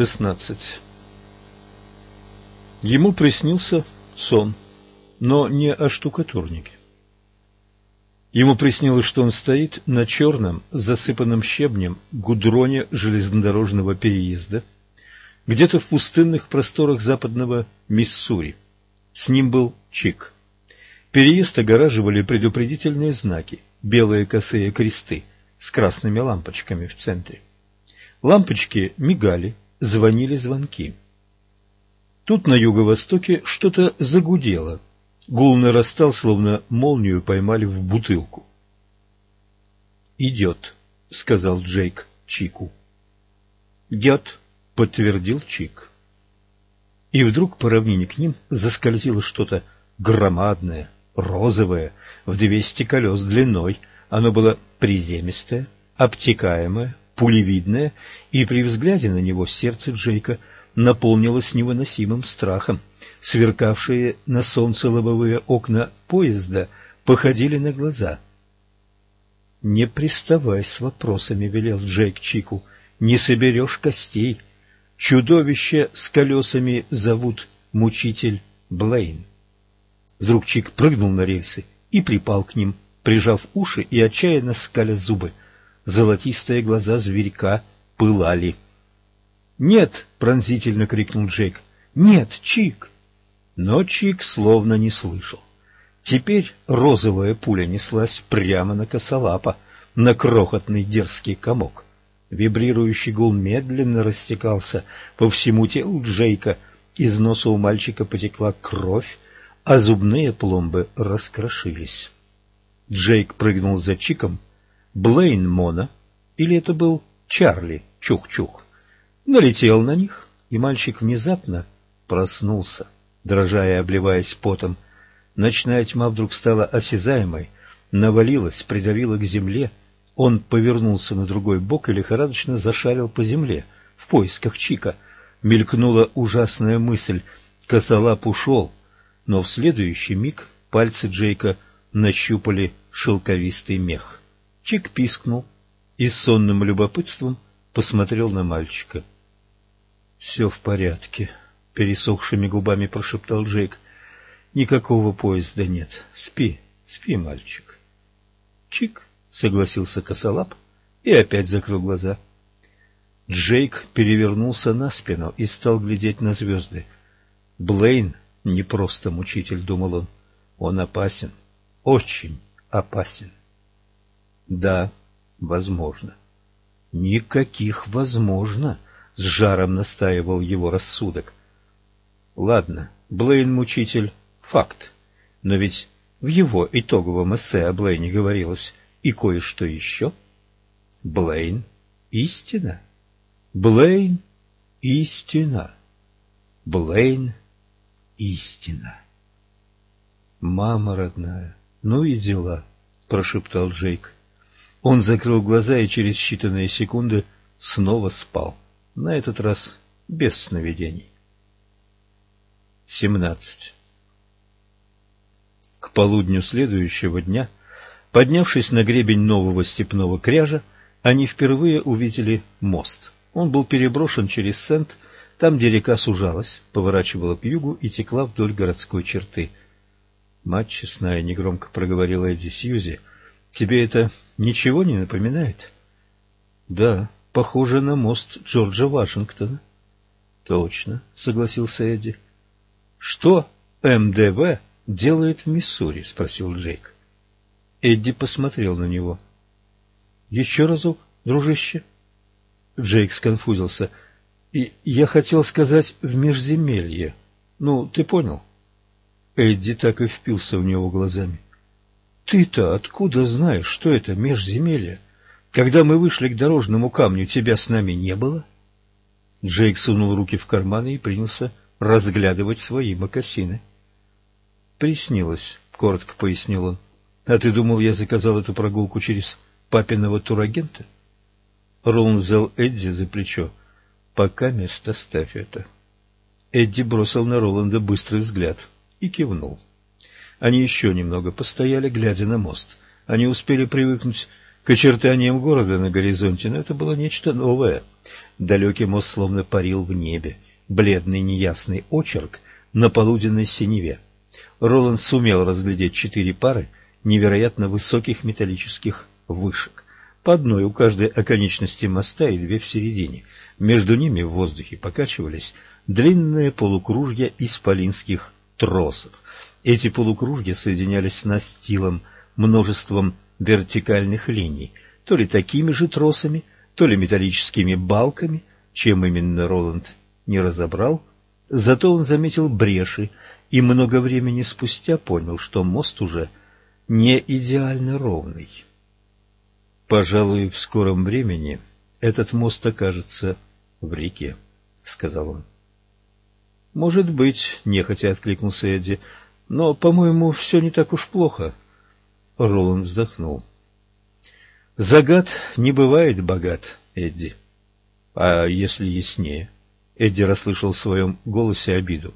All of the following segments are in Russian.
16. Ему приснился сон, но не о штукатурнике. Ему приснилось, что он стоит на черном, засыпанном щебнем гудроне железнодорожного переезда, где-то в пустынных просторах западного Миссури. С ним был Чик. Переезд огораживали предупредительные знаки, белые косые кресты с красными лампочками в центре. Лампочки мигали, звонили звонки. Тут на юго-востоке что-то загудело. Гул нарастал, словно молнию поймали в бутылку. «Идет», — сказал Джейк Чику. «Идет», — подтвердил Чик. И вдруг по равнине к ним заскользило что-то громадное, розовое, в двести колес длиной. Оно было приземистое, обтекаемое, пулевидное, и при взгляде на него сердце Джейка наполнилось невыносимым страхом. Сверкавшие на солнце лобовые окна поезда походили на глаза. «Не приставай с вопросами», — велел Джейк Чику, — «не соберешь костей. Чудовище с колесами зовут мучитель Блейн». Вдруг Чик прыгнул на рельсы и припал к ним, прижав уши и отчаянно скаля зубы золотистые глаза зверька пылали. «Нет!» — пронзительно крикнул Джейк. «Нет, Чик!» Но Чик словно не слышал. Теперь розовая пуля неслась прямо на косолапа, на крохотный дерзкий комок. Вибрирующий гул медленно растекался по всему телу Джейка, из носа у мальчика потекла кровь, а зубные пломбы раскрошились. Джейк прыгнул за Чиком, Блейн Мона, или это был Чарли Чух-Чух, налетел на них, и мальчик внезапно проснулся, дрожа и обливаясь потом. Ночная тьма вдруг стала осязаемой, навалилась, придавила к земле. Он повернулся на другой бок и лихорадочно зашарил по земле в поисках Чика. Мелькнула ужасная мысль — косолап ушел, но в следующий миг пальцы Джейка нащупали шелковистый мех. Чик пискнул и с сонным любопытством посмотрел на мальчика. — Все в порядке, — пересохшими губами прошептал Джейк. — Никакого поезда нет. Спи, спи, мальчик. — Чик, — согласился косолап и опять закрыл глаза. Джейк перевернулся на спину и стал глядеть на звезды. Блейн не просто мучитель, думал он. Он опасен, очень опасен. Да, возможно. Никаких возможно, с жаром настаивал его рассудок. Ладно, Блейн мучитель — факт, но ведь в его итоговом эссе о Блейне говорилось и кое-что еще. Блейн — истина. Блейн — истина. Блейн — истина. Мама родная, ну и дела, — прошептал Джейк. Он закрыл глаза и через считанные секунды снова спал. На этот раз без сновидений. 17. К полудню следующего дня, поднявшись на гребень нового степного кряжа, они впервые увидели мост. Он был переброшен через Сент, там, где река сужалась, поворачивала к югу и текла вдоль городской черты. «Мать честная», — негромко проговорила Эдди Сьюзи, — Тебе это ничего не напоминает? Да, похоже на мост Джорджа Вашингтона. Точно, согласился Эдди. Что МДВ делает в Миссури? спросил Джейк. Эдди посмотрел на него. Еще разок, дружище. Джейк сконфузился. И я хотел сказать в межземелье. Ну, ты понял? Эдди так и впился в него глазами. Ты-то откуда знаешь, что это межземелье? Когда мы вышли к дорожному камню, тебя с нами не было? Джейк сунул руки в карманы и принялся разглядывать свои мокасины. Приснилось, коротко пояснил он. А ты думал, я заказал эту прогулку через папиного турагента? Роланд взял Эдди за плечо. Пока место ставь это. Эдди бросил на Роланда быстрый взгляд и кивнул. Они еще немного постояли, глядя на мост. Они успели привыкнуть к очертаниям города на горизонте, но это было нечто новое. Далекий мост словно парил в небе, бледный неясный очерк на полуденной синеве. Роланд сумел разглядеть четыре пары невероятно высоких металлических вышек. По одной у каждой оконечности моста и две в середине. Между ними в воздухе покачивались длинные полукружья исполинских тросов. Эти полукружья соединялись с настилом множеством вертикальных линий, то ли такими же тросами, то ли металлическими балками, чем именно Роланд не разобрал, зато он заметил бреши и много времени спустя понял, что мост уже не идеально ровный. «Пожалуй, в скором времени этот мост окажется в реке», — сказал он. «Может быть», — нехотя откликнулся Эдди, — «но, по-моему, все не так уж плохо». Роланд вздохнул. «Загад не бывает богат, Эдди. А если яснее?» Эдди расслышал в своем голосе обиду,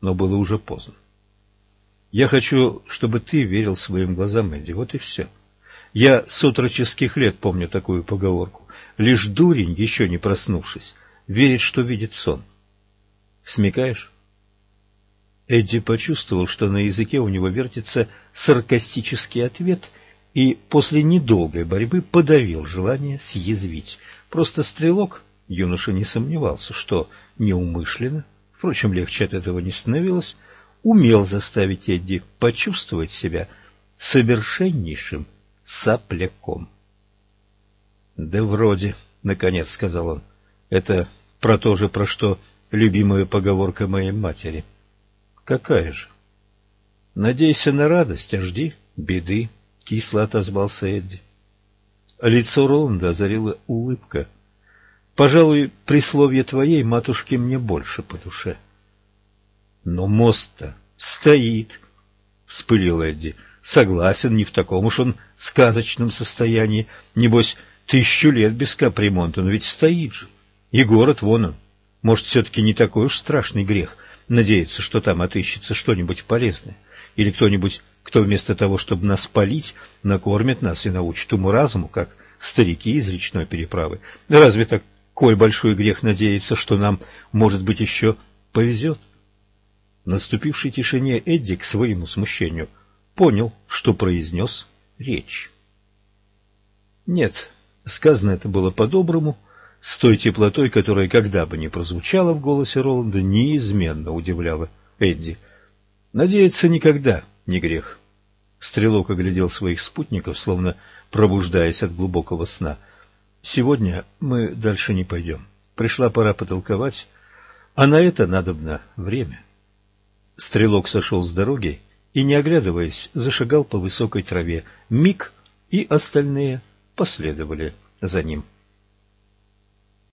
но было уже поздно. «Я хочу, чтобы ты верил своим глазам, Эдди, вот и все. Я с отроческих лет помню такую поговорку. Лишь дурень, еще не проснувшись, верит, что видит сон. Смекаешь?» Эдди почувствовал, что на языке у него вертится саркастический ответ, и после недолгой борьбы подавил желание съязвить. Просто стрелок, юноша не сомневался, что неумышленно, впрочем, легче от этого не становилось, умел заставить Эдди почувствовать себя совершеннейшим сопляком. «Да вроде», — наконец сказал он, — «это про то же, про что любимая поговорка моей матери». «Какая же?» «Надейся на радость, а жди беды», — кисло отозвался Эдди. Лицо Роланда озарила улыбка — Пожалуй, присловие твоей матушки мне больше по душе. Но мост-то стоит, — вспылил Эдди. Согласен, не в таком уж он сказочном состоянии. Небось, тысячу лет без капремонта, но ведь стоит же. И город вон он. Может, все-таки не такой уж страшный грех надеяться, что там отыщется что-нибудь полезное. Или кто-нибудь, кто вместо того, чтобы нас полить, накормит нас и научит уму-разуму, как старики из речной переправы. Разве так Коль большой грех надеяться, что нам, может быть, еще повезет. В наступившей тишине Эдди, к своему смущению, понял, что произнес речь. Нет, сказано это было по-доброму, с той теплотой, которая когда бы ни прозвучала в голосе Роланда, неизменно удивляла Эдди. Надеяться никогда не грех. Стрелок оглядел своих спутников, словно пробуждаясь от глубокого сна — Сегодня мы дальше не пойдем. Пришла пора потолковать, а на это надобно время. Стрелок сошел с дороги и, не оглядываясь, зашагал по высокой траве. Миг и остальные последовали за ним.